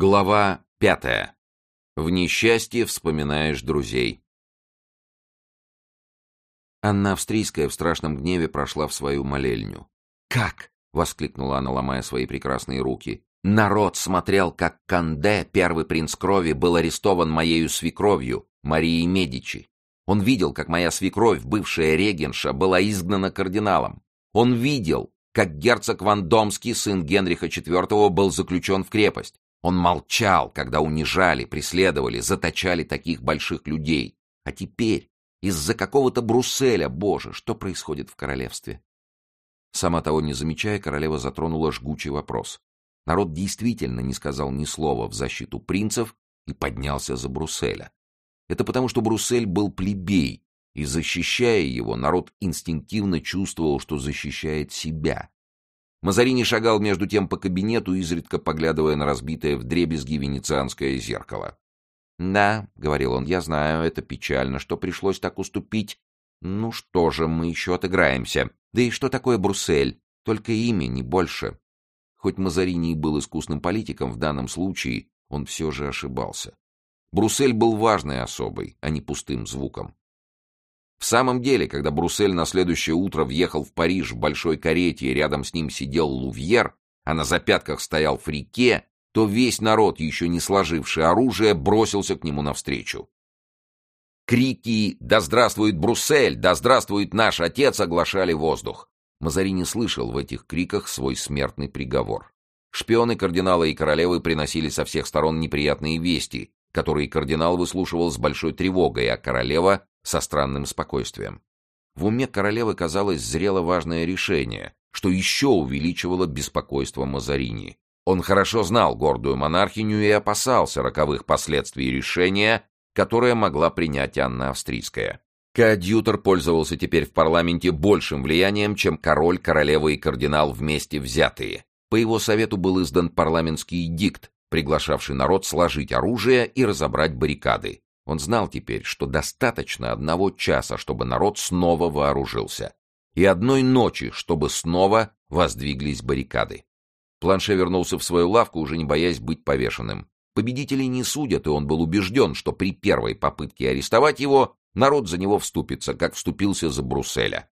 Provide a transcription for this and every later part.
Глава пятая. В несчастье вспоминаешь друзей. Анна Австрийская в страшном гневе прошла в свою молельню. «Как?» — воскликнула она, ломая свои прекрасные руки. «Народ смотрел, как Канде, первый принц крови, был арестован моею свекровью, Марией Медичи. Он видел, как моя свекровь, бывшая регенша, была изгнана кардиналом. Он видел, как герцог Вандомский, сын Генриха IV, был заключен в крепость. Он молчал, когда унижали, преследовали, заточали таких больших людей. А теперь, из-за какого-то Брусселя, боже, что происходит в королевстве? Сама того не замечая, королева затронула жгучий вопрос. Народ действительно не сказал ни слова в защиту принцев и поднялся за Брусселя. Это потому, что Бруссель был плебей, и, защищая его, народ инстинктивно чувствовал, что защищает себя. Мазарини шагал между тем по кабинету, изредка поглядывая на разбитое вдребезги венецианское зеркало. «Да», — говорил он, — «я знаю, это печально, что пришлось так уступить. Ну что же, мы еще отыграемся. Да и что такое Бруссель? Только имя, не больше». Хоть Мазарини и был искусным политиком, в данном случае он все же ошибался. Бруссель был важной особой, а не пустым звуком. В самом деле, когда Бруссель на следующее утро въехал в Париж в большой карете и рядом с ним сидел Лувьер, а на запятках стоял Фрике, то весь народ, еще не сложивший оружие, бросился к нему навстречу. Крики «Да здравствует Бруссель! Да здравствует наш отец!» оглашали воздух. Мазарини слышал в этих криках свой смертный приговор. Шпионы кардинала и королевы приносили со всех сторон неприятные вести, которые кардинал выслушивал с большой тревогой, а королева со странным спокойствием. В уме королевы, казалось, зрело важное решение, что еще увеличивало беспокойство Мазарини. Он хорошо знал гордую монархиню и опасался роковых последствий решения, которое могла принять Анна Австрийская. Коадьютор пользовался теперь в парламенте большим влиянием, чем король, королева и кардинал вместе взятые. По его совету был издан парламентский дикт, приглашавший народ сложить оружие и разобрать баррикады. Он знал теперь, что достаточно одного часа, чтобы народ снова вооружился, и одной ночи, чтобы снова воздвиглись баррикады. Планше вернулся в свою лавку, уже не боясь быть повешенным. Победителей не судят, и он был убежден, что при первой попытке арестовать его народ за него вступится, как вступился за Брусселя.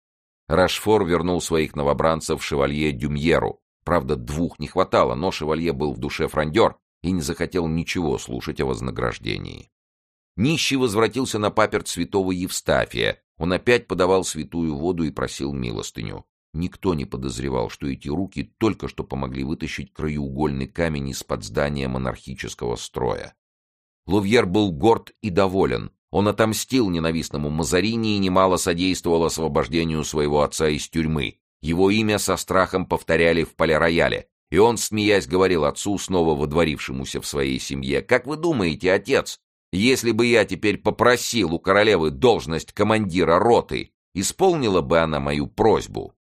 Рашфор вернул своих новобранцев шевалье Дюмьеру. Правда, двух не хватало, но шевалье был в душе фрондер и не захотел ничего слушать о вознаграждении. Нищий возвратился на паперть святого Евстафия. Он опять подавал святую воду и просил милостыню. Никто не подозревал, что эти руки только что помогли вытащить краеугольный камень из-под здания монархического строя. Лувьер был горд и доволен. Он отомстил ненавистному Мазарини и немало содействовал освобождению своего отца из тюрьмы. Его имя со страхом повторяли в полирояле, и он, смеясь, говорил отцу, снова водворившемуся в своей семье, «Как вы думаете, отец, если бы я теперь попросил у королевы должность командира роты, исполнила бы она мою просьбу?»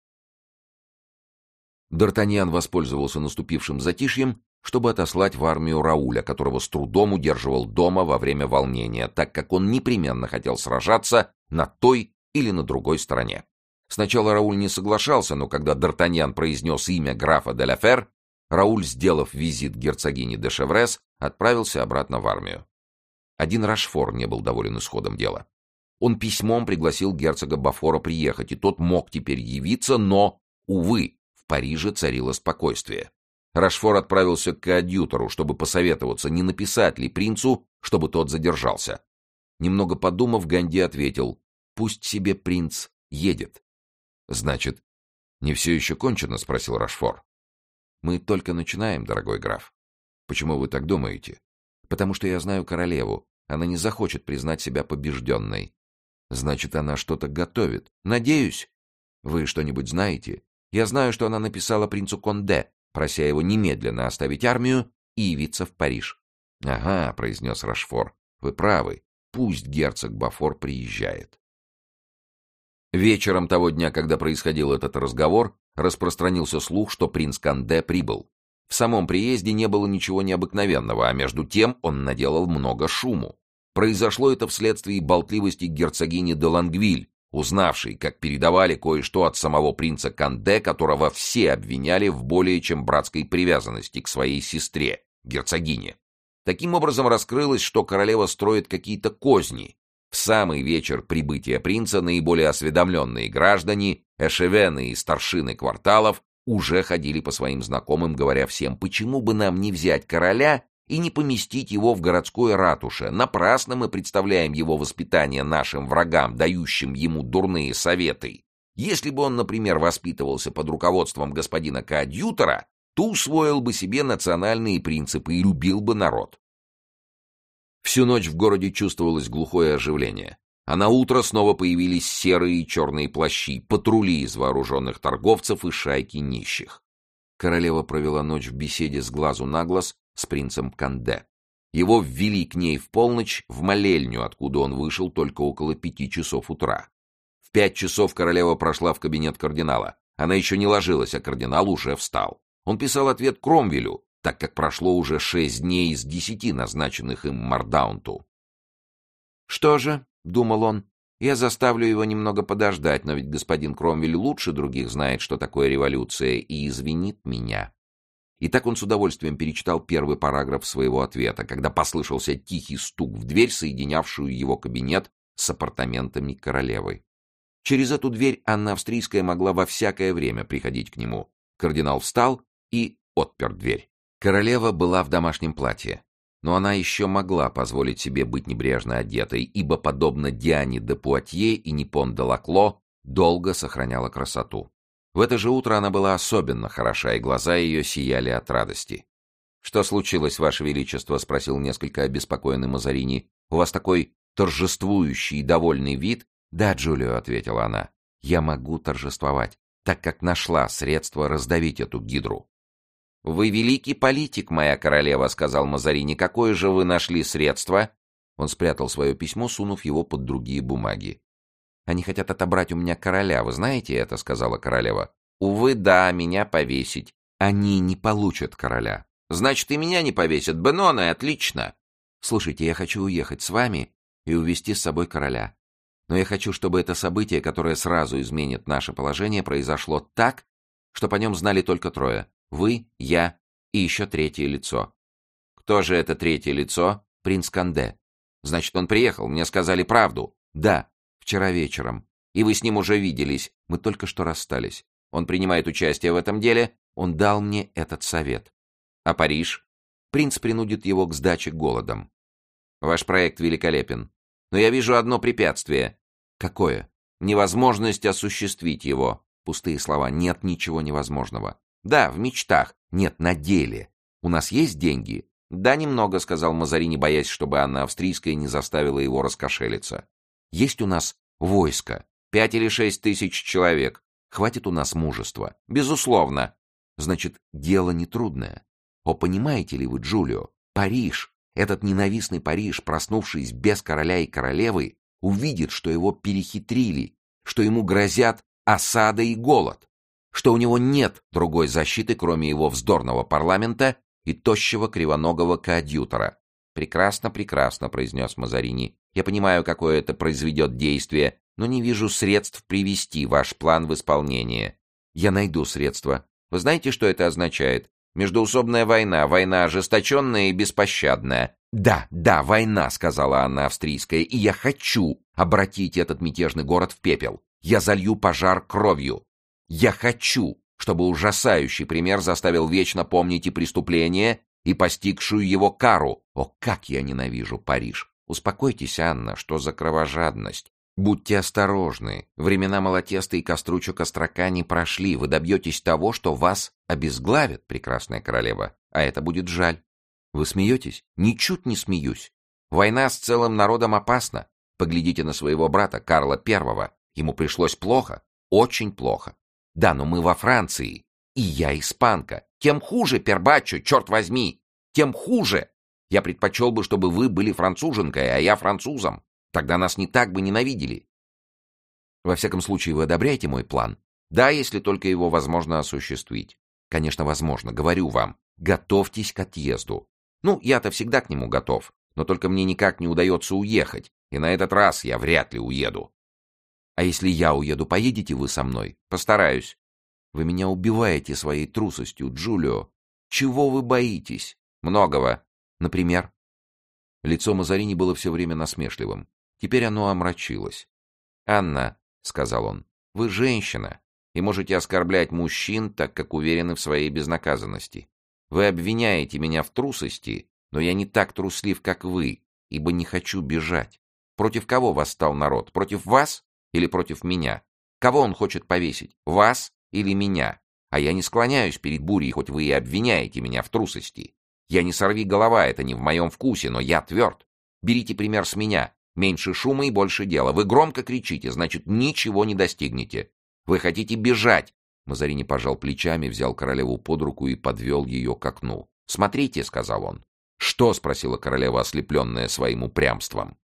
Д'Артаньян воспользовался наступившим затишьем, чтобы отослать в армию Рауля, которого с трудом удерживал дома во время волнения, так как он непременно хотел сражаться на той или на другой стороне. Сначала Рауль не соглашался, но когда Д'Артаньян произнес имя графа де Ла Рауль, сделав визит герцогине де Шеврес, отправился обратно в армию. Один Рашфор не был доволен исходом дела. Он письмом пригласил герцога Бафора приехать, и тот мог теперь явиться, но, увы, в Париже царило спокойствие. Рашфор отправился к коадьютору, чтобы посоветоваться, не написать ли принцу, чтобы тот задержался. Немного подумав, Ганди ответил, «Пусть себе принц едет». «Значит, не все еще кончено?» — спросил Рашфор. «Мы только начинаем, дорогой граф». «Почему вы так думаете?» «Потому что я знаю королеву, она не захочет признать себя побежденной. Значит, она что-то готовит. Надеюсь. Вы что-нибудь знаете? Я знаю, что она написала принцу Конде, прося его немедленно оставить армию и явиться в Париж. — Ага, — произнес Рашфор, — вы правы. Пусть герцог Бафор приезжает. Вечером того дня, когда происходил этот разговор, распространился слух, что принц Конде прибыл. В самом приезде не было ничего необыкновенного, а между тем он наделал много шуму. Произошло это вследствие болтливости герцогини де Лангвиль, узнавшей, как передавали кое-что от самого принца Канде, которого все обвиняли в более чем братской привязанности к своей сестре, герцогине. Таким образом раскрылось, что королева строит какие-то козни. В самый вечер прибытия принца наиболее осведомленные граждане, эшевены и старшины кварталов уже ходили по своим знакомым, говоря всем, почему бы нам не взять короля и не поместить его в городской ратуше. Напрасно мы представляем его воспитание нашим врагам, дающим ему дурные советы. Если бы он, например, воспитывался под руководством господина коадьютора, то усвоил бы себе национальные принципы и любил бы народ. Всю ночь в городе чувствовалось глухое оживление, а на утро снова появились серые и черные плащи, патрули из вооруженных торговцев и шайки нищих. Королева провела ночь в беседе с глазу на глаз с принцем Канде. Его ввели к ней в полночь в молельню, откуда он вышел только около пяти часов утра. В пять часов королева прошла в кабинет кардинала. Она еще не ложилась, а кардинал уже встал. Он писал ответ Кромвелю, так как прошло уже шесть дней из десяти, назначенных им Мардаунту. «Что же?» — думал он. «Я заставлю его немного подождать, но ведь господин Кромвель лучше других знает, что такое революция, и извинит меня». И так он с удовольствием перечитал первый параграф своего ответа, когда послышался тихий стук в дверь, соединявшую его кабинет с апартаментами королевы. Через эту дверь Анна Австрийская могла во всякое время приходить к нему. Кардинал встал и отпер дверь. Королева была в домашнем платье, но она еще могла позволить себе быть небрежно одетой, ибо, подобно Диане де Пуатье и Нипон де Лакло, долго сохраняла красоту. В это же утро она была особенно хороша, и глаза ее сияли от радости. «Что случилось, Ваше Величество?» — спросил несколько обеспокоенный Мазарини. «У вас такой торжествующий и довольный вид?» «Да, Джулио», — ответила она. «Я могу торжествовать, так как нашла средство раздавить эту гидру». «Вы великий политик, моя королева», — сказал Мазарини. «Какое же вы нашли средство?» Он спрятал свое письмо, сунув его под другие бумаги. Они хотят отобрать у меня короля, вы знаете это?» — сказала королева. «Увы, да, меня повесить. Они не получат короля». «Значит, и меня не повесят. Беноне, отлично!» «Слушайте, я хочу уехать с вами и увезти с собой короля. Но я хочу, чтобы это событие, которое сразу изменит наше положение, произошло так, что по нем знали только трое. Вы, я и еще третье лицо». «Кто же это третье лицо?» «Принц Канде». «Значит, он приехал. Мне сказали правду». «Да, Вчера вечером. И вы с ним уже виделись. Мы только что расстались. Он принимает участие в этом деле. Он дал мне этот совет. А Париж? Принц принудит его к сдаче голодом. Ваш проект великолепен. Но я вижу одно препятствие. Какое? Невозможность осуществить его. Пустые слова. Нет ничего невозможного. Да, в мечтах. Нет, на деле. У нас есть деньги? Да, немного, сказал Мазарини, боясь, чтобы Анна Австрийская не заставила его раскошелиться. Есть у нас войско, пять или шесть тысяч человек. Хватит у нас мужества. Безусловно. Значит, дело нетрудное. О, понимаете ли вы, Джулио, Париж, этот ненавистный Париж, проснувшись без короля и королевы, увидит, что его перехитрили, что ему грозят осада и голод, что у него нет другой защиты, кроме его вздорного парламента и тощего кривоногого коадьютора. «Прекрасно, прекрасно», — произнес Мазарини. Я понимаю, какое это произведет действие, но не вижу средств привести ваш план в исполнение. Я найду средства. Вы знаете, что это означает? Междуусобная война, война ожесточенная и беспощадная. Да, да, война, сказала Анна Австрийская, и я хочу обратить этот мятежный город в пепел. Я залью пожар кровью. Я хочу, чтобы ужасающий пример заставил вечно помнить и преступление, и постигшую его кару. О, как я ненавижу Париж! Успокойтесь, Анна, что за кровожадность? Будьте осторожны. Времена Молотеста и Костручу Кострока не прошли. Вы добьетесь того, что вас обезглавят, прекрасная королева. А это будет жаль. Вы смеетесь? Ничуть не смеюсь. Война с целым народом опасна. Поглядите на своего брата Карла Первого. Ему пришлось плохо. Очень плохо. Да, но мы во Франции. И я испанка. Тем хуже, Пербачо, черт возьми. Тем хуже. Я предпочел бы, чтобы вы были француженкой, а я французом. Тогда нас не так бы ненавидели. Во всяком случае, вы одобряете мой план? Да, если только его возможно осуществить. Конечно, возможно, говорю вам. Готовьтесь к отъезду. Ну, я-то всегда к нему готов, но только мне никак не удается уехать, и на этот раз я вряд ли уеду. А если я уеду, поедете вы со мной? Постараюсь. Вы меня убиваете своей трусостью, Джулио. Чего вы боитесь? Многого. Например? Лицо Мазарини было все время насмешливым. Теперь оно омрачилось. «Анна», — сказал он, — «вы женщина и можете оскорблять мужчин, так как уверены в своей безнаказанности. Вы обвиняете меня в трусости, но я не так труслив, как вы, ибо не хочу бежать. Против кого восстал народ? Против вас или против меня? Кого он хочет повесить? Вас или меня? А я не склоняюсь перед бурей, хоть вы и обвиняете меня в трусости. Я не сорви голова, это не в моем вкусе, но я тверд. Берите пример с меня. Меньше шума и больше дела. Вы громко кричите, значит, ничего не достигнете. Вы хотите бежать. Мазарини пожал плечами, взял королеву под руку и подвел ее к окну. «Смотрите», — сказал он. «Что?» — спросила королева, ослепленная своим упрямством.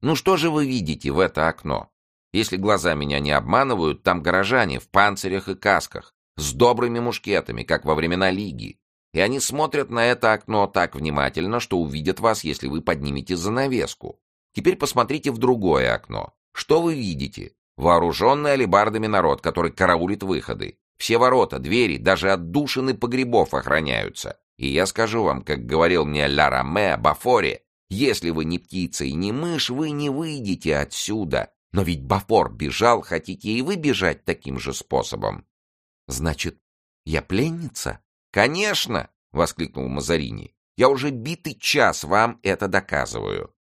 «Ну что же вы видите в это окно? Если глаза меня не обманывают, там горожане в панцирях и касках, с добрыми мушкетами, как во времена Лиги. И они смотрят на это окно так внимательно, что увидят вас, если вы поднимете занавеску. Теперь посмотрите в другое окно. Что вы видите? Вооруженный алебардами народ, который караулит выходы. Все ворота, двери, даже отдушины погребов охраняются. И я скажу вам, как говорил мне Ля Раме Бафоре, если вы не птица и не мышь, вы не выйдете отсюда. Но ведь Бафор бежал, хотите и вы бежать таким же способом. Значит, я пленница? Конечно, воскликнул Мазарини. Я уже битый час вам это доказываю.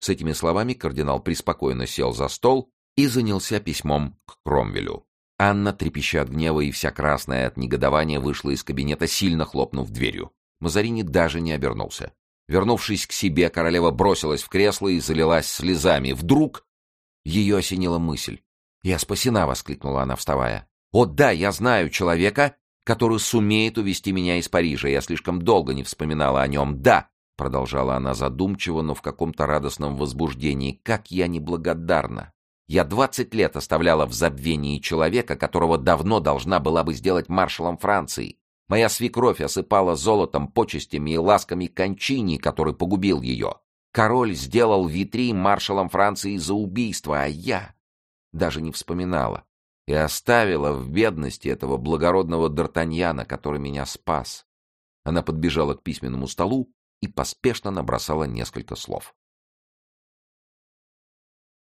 С этими словами кардинал преспокойно сел за стол и занялся письмом к Кромвелю. Анна, трепеща от гнева и вся красная от негодования, вышла из кабинета, сильно хлопнув дверью. Мазарини даже не обернулся. Вернувшись к себе, королева бросилась в кресло и залилась слезами. Вдруг ее осенила мысль. «Я спасена!» — воскликнула она, вставая. «О да, я знаю человека, который сумеет увести меня из Парижа. Я слишком долго не вспоминала о нем. Да!» — продолжала она задумчиво, но в каком-то радостном возбуждении. «Как я неблагодарна! Я двадцать лет оставляла в забвении человека, которого давно должна была бы сделать маршалом Франции. Моя свекровь осыпала золотом, почестями и ласками кончини, который погубил ее. Король сделал Витри маршалом Франции за убийство, а я даже не вспоминала и оставила в бедности этого благородного Д'Артаньяна, который меня спас. Она подбежала к письменному столу и поспешно набросала несколько слов.